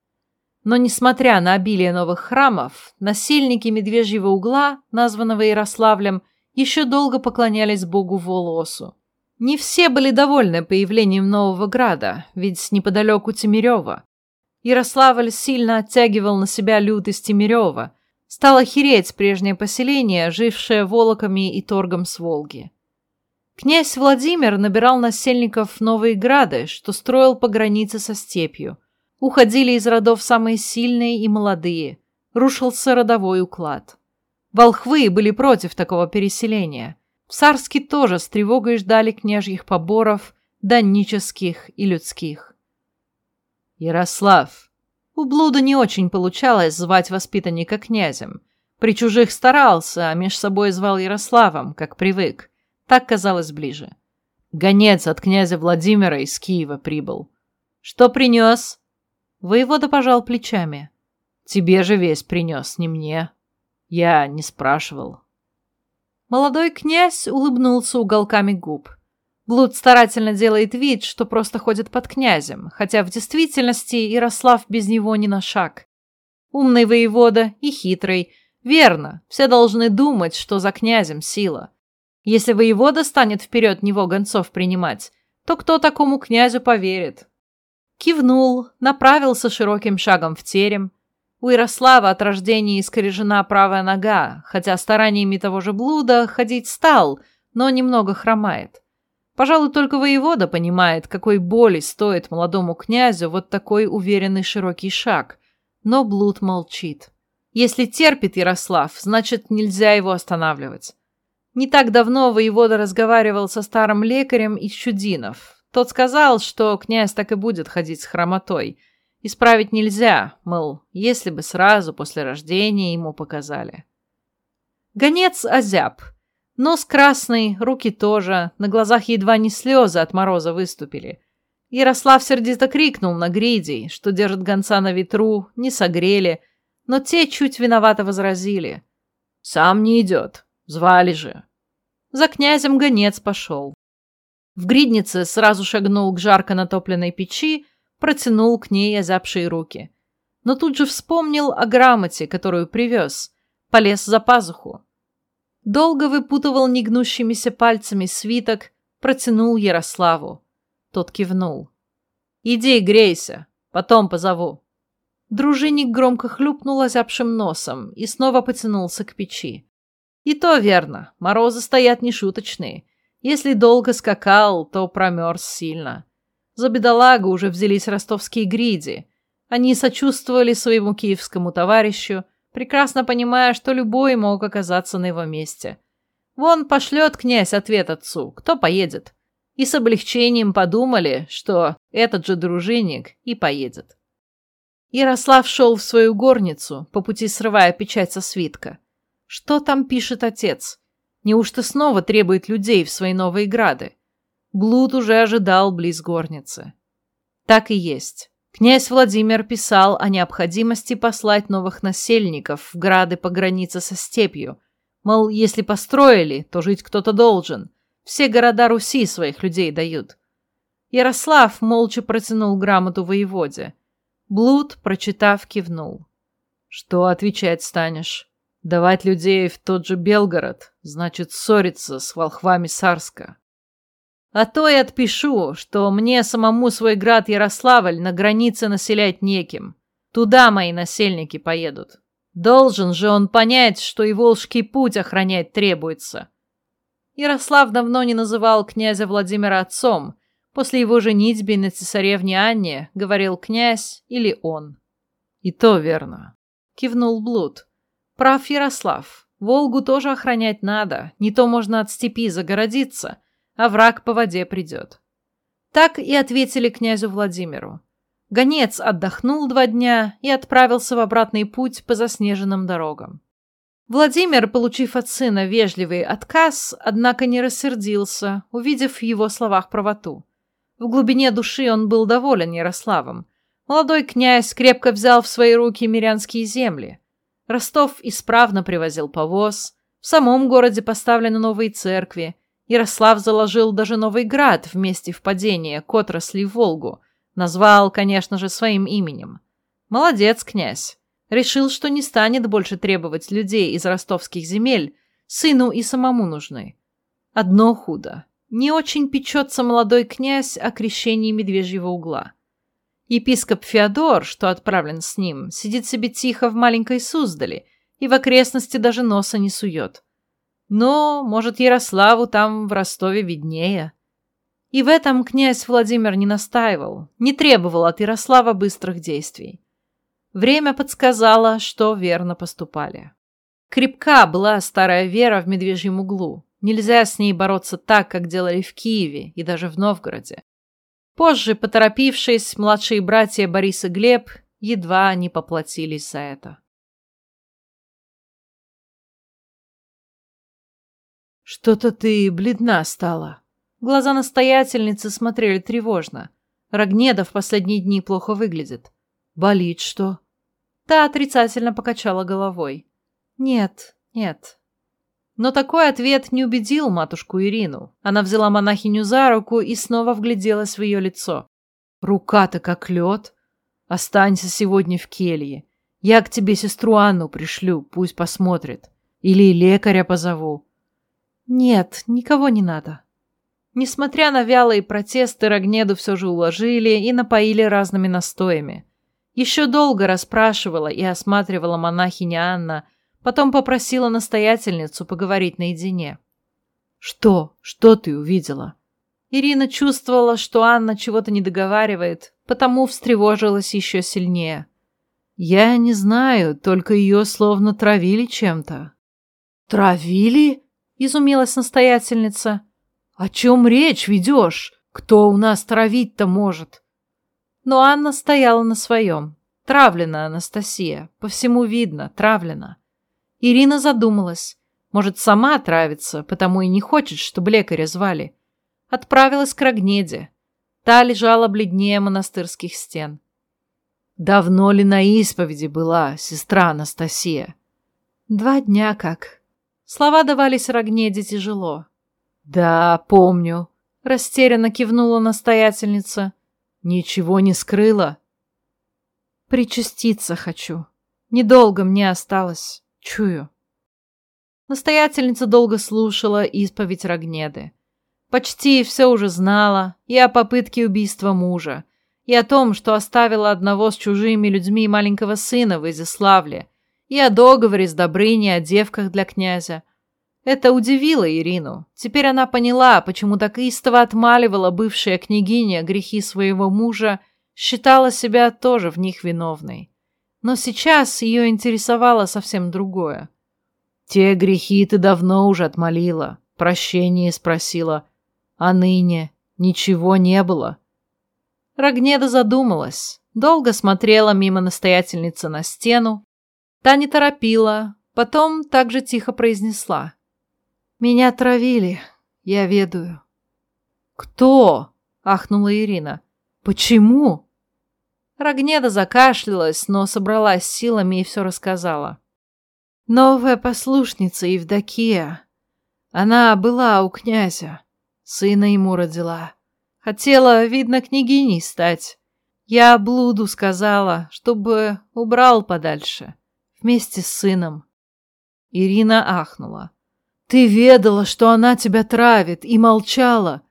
Но несмотря на обилие новых храмов, насельники Медвежьего угла, названного Ярославлем, еще долго поклонялись богу Волосу. Не все были довольны появлением нового града, ведь неподалеку Тимирева. Ярославль сильно оттягивал на себя из Тимирева. Стало хереть прежнее поселение, жившее волоками и торгом с Волги. Князь Владимир набирал насельников Новые Грады, что строил по границе со степью. Уходили из родов самые сильные и молодые. Рушился родовой уклад. Волхвы были против такого переселения. В Сарске тоже с тревогой ждали княжьих поборов, даннических и людских. Ярослав. У блуда не очень получалось звать воспитанника князем. При чужих старался, а меж собой звал Ярославом, как привык. Так казалось ближе. Гонец от князя Владимира из Киева прибыл. Что принес? Воевода пожал плечами. Тебе же весь принес, не мне. Я не спрашивал. Молодой князь улыбнулся уголками губ. Блуд старательно делает вид, что просто ходит под князем, хотя в действительности Ярослав без него ни на шаг. Умный воевода и хитрый. Верно, все должны думать, что за князем сила. Если воевода станет вперед него гонцов принимать, то кто такому князю поверит? Кивнул, направился широким шагом в терем. У Ярослава от рождения искорежена правая нога, хотя стараниями того же блуда ходить стал, но немного хромает. Пожалуй, только воевода понимает, какой боли стоит молодому князю вот такой уверенный широкий шаг. Но Блуд молчит. Если терпит Ярослав, значит, нельзя его останавливать. Не так давно воевода разговаривал со старым лекарем из Чудинов. Тот сказал, что князь так и будет ходить с хромотой. Исправить нельзя, мол, если бы сразу после рождения ему показали. Гонец озяб. Нос красный, руки тоже, на глазах едва не слезы от мороза выступили. Ярослав сердито крикнул на гридей, что держит гонца на ветру, не согрели, но те чуть виновато возразили. «Сам не идет, звали же». За князем гонец пошел. В гриднице сразу шагнул к жарко натопленной печи, протянул к ней озябшие руки. Но тут же вспомнил о грамоте, которую привез, полез за пазуху. Долго выпутывал негнущимися пальцами свиток, протянул Ярославу. Тот кивнул. «Иди, грейся, потом позову». Дружинник громко хлюпнул озябшим носом и снова потянулся к печи. И то верно, морозы стоят нешуточные. Если долго скакал, то промерз сильно. За бедолагу уже взялись ростовские гриди. Они сочувствовали своему киевскому товарищу, прекрасно понимая, что любой мог оказаться на его месте. Вон пошлет князь ответ отцу, кто поедет и с облегчением подумали, что этот же дружинник и поедет. Ярослав шел в свою горницу, по пути срывая печать со свитка. Что там пишет отец? Неужто снова требует людей в свои новые грады? Блуд уже ожидал близ горницы. Так и есть. Князь Владимир писал о необходимости послать новых насельников в грады по границе со степью. Мол, если построили, то жить кто-то должен – все города Руси своих людей дают. Ярослав молча протянул грамоту воеводе. Блуд, прочитав, кивнул. Что отвечать станешь? Давать людей в тот же Белгород, значит ссориться с волхвами Сарска. А то и отпишу, что мне самому свой град Ярославль на границе населять неким. Туда мои насельники поедут. Должен же он понять, что и Волжский путь охранять требуется. Ярослав давно не называл князя Владимира отцом. После его женитьбы на цесаревне Анне говорил князь или он. «И то верно», — кивнул Блуд. «Прав Ярослав. Волгу тоже охранять надо, не то можно от степи загородиться, а враг по воде придет». Так и ответили князю Владимиру. Гонец отдохнул два дня и отправился в обратный путь по заснеженным дорогам. Владимир, получив от сына вежливый отказ, однако не рассердился, увидев в его словах правоту. В глубине души он был доволен Ярославом. Молодой князь крепко взял в свои руки мирянские земли. Ростов исправно привозил повоз, в самом городе поставлены новые церкви, Ярослав заложил даже новый град в месте впадения к отрасли в Волгу, назвал, конечно же, своим именем. Молодец, князь. Решил, что не станет больше требовать людей из ростовских земель, сыну и самому нужны. Одно худо. Не очень печется молодой князь о крещении медвежьего угла. Епископ Феодор, что отправлен с ним, сидит себе тихо в маленькой Суздали и в окрестности даже носа не сует. Но, может, Ярославу там в Ростове виднее. И в этом князь Владимир не настаивал, не требовал от Ярослава быстрых действий. Время подсказало, что верно поступали. Крепка была старая вера в медвежьем углу. Нельзя с ней бороться так, как делали в Киеве и даже в Новгороде. Позже, поторопившись, младшие братья Борис и Глеб едва не поплатились за это. «Что-то ты бледна стала». Глаза настоятельницы смотрели тревожно. Рогнеда в последние дни плохо выглядит. «Болит что?» Та отрицательно покачала головой. «Нет, нет». Но такой ответ не убедил матушку Ирину. Она взяла монахиню за руку и снова вгляделась в ее лицо. «Рука-то как лед. Останься сегодня в келье. Я к тебе сестру Анну пришлю, пусть посмотрит. Или лекаря позову». «Нет, никого не надо». Несмотря на вялые протесты, Рогнеду все же уложили и напоили разными настоями. Еще долго расспрашивала и осматривала монахиня Анна, потом попросила настоятельницу поговорить наедине. «Что? Что ты увидела?» Ирина чувствовала, что Анна чего-то не договаривает, потому встревожилась еще сильнее. «Я не знаю, только ее словно травили чем-то». «Травили?» — изумилась настоятельница. «О чем речь ведешь? Кто у нас травить-то может? Но Анна стояла на своем. Травлена Анастасия. По всему видно, травлена. Ирина задумалась. Может, сама отравится, потому и не хочет, чтобы лекаря звали. Отправилась к Рогнеде. Та лежала бледнее монастырских стен. Давно ли на исповеди была сестра Анастасия? Два дня как. Слова давались Рогнеде тяжело. Да, помню. Растерянно кивнула настоятельница. Ничего не скрыла. Причаститься хочу. Недолго мне осталось. Чую. Настоятельница долго слушала исповедь Рогнеды. Почти все уже знала и о попытке убийства мужа, и о том, что оставила одного с чужими людьми маленького сына в Изяславле, и о договоре с Добрыней о девках для князя. Это удивило Ирину. Теперь она поняла, почему так истово отмаливала бывшая княгиня грехи своего мужа, считала себя тоже в них виновной. Но сейчас ее интересовало совсем другое. «Те грехи ты давно уже отмолила, прощение спросила, а ныне ничего не было». Рогнеда задумалась, долго смотрела мимо настоятельницы на стену. Та не торопила, потом также тихо произнесла. «Меня травили, я ведаю». «Кто?» — ахнула Ирина. «Почему?» Рогнеда закашлялась, но собралась силами и все рассказала. «Новая послушница Евдокия. Она была у князя, сына ему родила». Хотела, видно, княгиней стать. Я блуду сказала, чтобы убрал подальше, вместе с сыном. Ирина ахнула. Ты ведала, что она тебя травит, и молчала.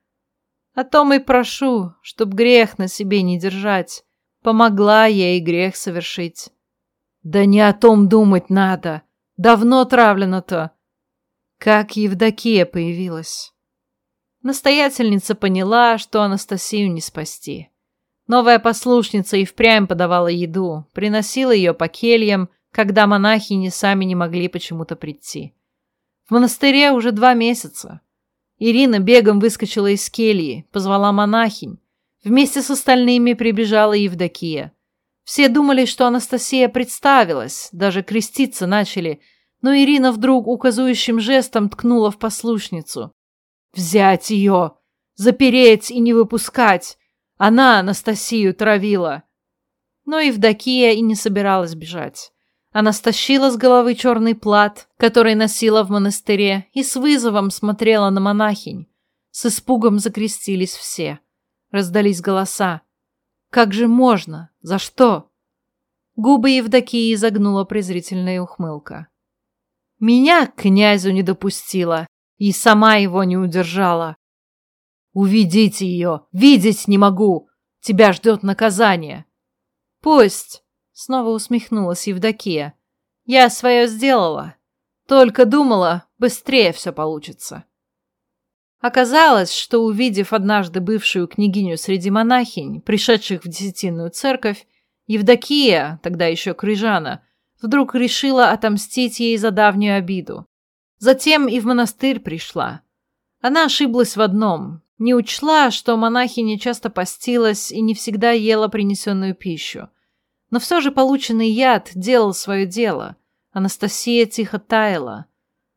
О том и прошу, чтоб грех на себе не держать. Помогла ей грех совершить. Да не о том думать надо. Давно травлено-то. Как Евдокия появилась. Настоятельница поняла, что Анастасию не спасти. Новая послушница и впрямь подавала еду, приносила ее по кельям, когда монахини сами не могли почему-то прийти. В монастыре уже два месяца. Ирина бегом выскочила из кельи, позвала монахинь. Вместе с остальными прибежала Евдокия. Все думали, что Анастасия представилась, даже креститься начали, но Ирина вдруг указующим жестом ткнула в послушницу. Взять ее, запереть и не выпускать. Она Анастасию травила. Но Евдокия и не собиралась бежать. Она стащила с головы черный плат, который носила в монастыре, и с вызовом смотрела на монахинь. С испугом закрестились все. Раздались голоса. «Как же можно? За что?» Губы Евдокии изогнула презрительная ухмылка. «Меня к князю не допустила и сама его не удержала. «Уведите ее! Видеть не могу! Тебя ждет наказание!» «Пусть!» — снова усмехнулась Евдокия. «Я свое сделала. Только думала, быстрее все получится». Оказалось, что, увидев однажды бывшую княгиню среди монахинь, пришедших в десятинную церковь, Евдокия, тогда еще Крыжана, вдруг решила отомстить ей за давнюю обиду. Затем и в монастырь пришла. Она ошиблась в одном. Не учла, что монахиня часто постилась и не всегда ела принесенную пищу. Но все же полученный яд делал свое дело. Анастасия тихо таяла.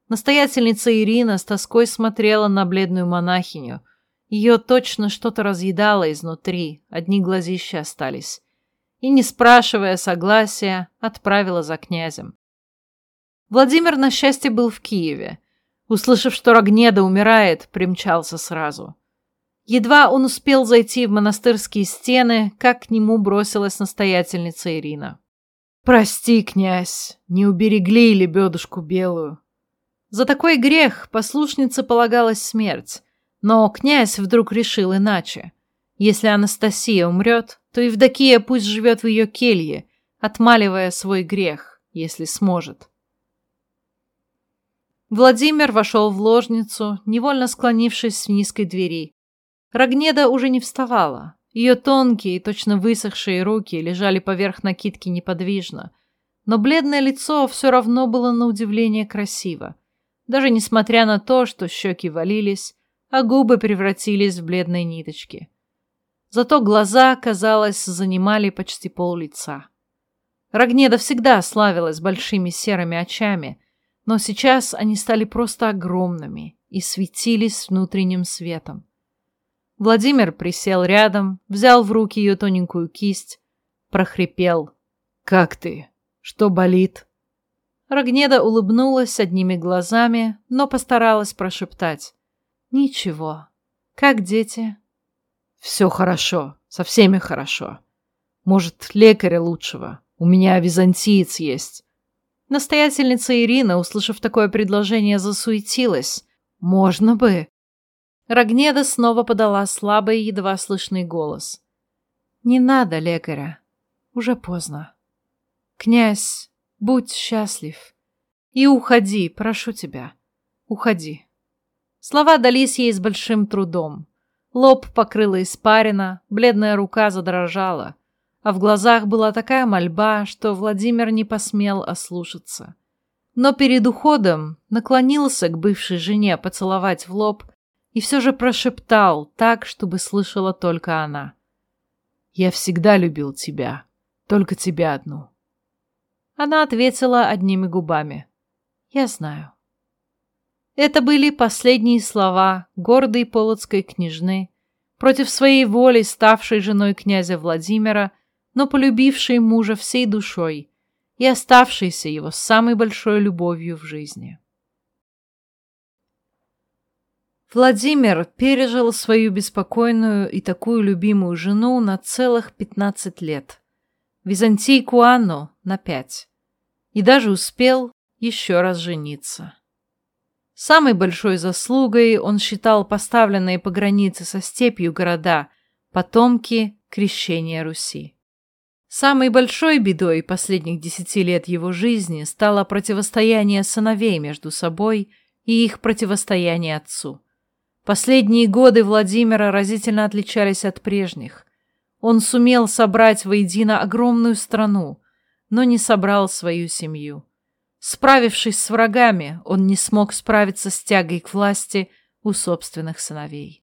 Настоятельница Ирина с тоской смотрела на бледную монахиню. Ее точно что-то разъедало изнутри, одни глазища остались. И, не спрашивая согласия, отправила за князем. Владимир, на счастье, был в Киеве. Услышав, что Рогнеда умирает, примчался сразу. Едва он успел зайти в монастырские стены, как к нему бросилась настоятельница Ирина. «Прости, князь, не уберегли лебедушку белую». За такой грех послушнице полагалась смерть, но князь вдруг решил иначе. Если Анастасия умрет, то Евдокия пусть живет в ее келье, отмаливая свой грех, если сможет. Владимир вошел в ложницу, невольно склонившись в низкой двери. Рогнеда уже не вставала. Ее тонкие, точно высохшие руки лежали поверх накидки неподвижно. Но бледное лицо все равно было на удивление красиво. Даже несмотря на то, что щеки валились, а губы превратились в бледные ниточки. Зато глаза, казалось, занимали почти пол лица. Рогнеда всегда славилась большими серыми очами, но сейчас они стали просто огромными и светились внутренним светом. Владимир присел рядом, взял в руки ее тоненькую кисть, прохрипел. «Как ты? Что болит?» Рогнеда улыбнулась одними глазами, но постаралась прошептать. «Ничего. Как дети?» «Все хорошо. Со всеми хорошо. Может, лекаря лучшего. У меня византиец есть». Настоятельница Ирина, услышав такое предложение, засуетилась. «Можно бы». Рогнеда снова подала слабый, едва слышный голос. «Не надо лекаря. Уже поздно. Князь, Будь счастлив. И уходи, прошу тебя. Уходи. Слова дались ей с большим трудом. Лоб покрыла испарина, бледная рука задрожала, а в глазах была такая мольба, что Владимир не посмел ослушаться. Но перед уходом наклонился к бывшей жене поцеловать в лоб и все же прошептал так, чтобы слышала только она. «Я всегда любил тебя, только тебя одну. Она ответила одними губами. «Я знаю». Это были последние слова гордой полоцкой княжны, против своей воли ставшей женой князя Владимира, но полюбившей мужа всей душой и оставшейся его самой большой любовью в жизни. Владимир пережил свою беспокойную и такую любимую жену на целых пятнадцать лет, византийку Анну на пять и даже успел еще раз жениться. Самой большой заслугой он считал поставленные по границе со степью города, потомки крещения Руси. Самой большой бедой последних десяти лет его жизни стало противостояние сыновей между собой и их противостояние отцу. Последние годы Владимира разительно отличались от прежних. Он сумел собрать воедино огромную страну, но не собрал свою семью. Справившись с врагами, он не смог справиться с тягой к власти у собственных сыновей.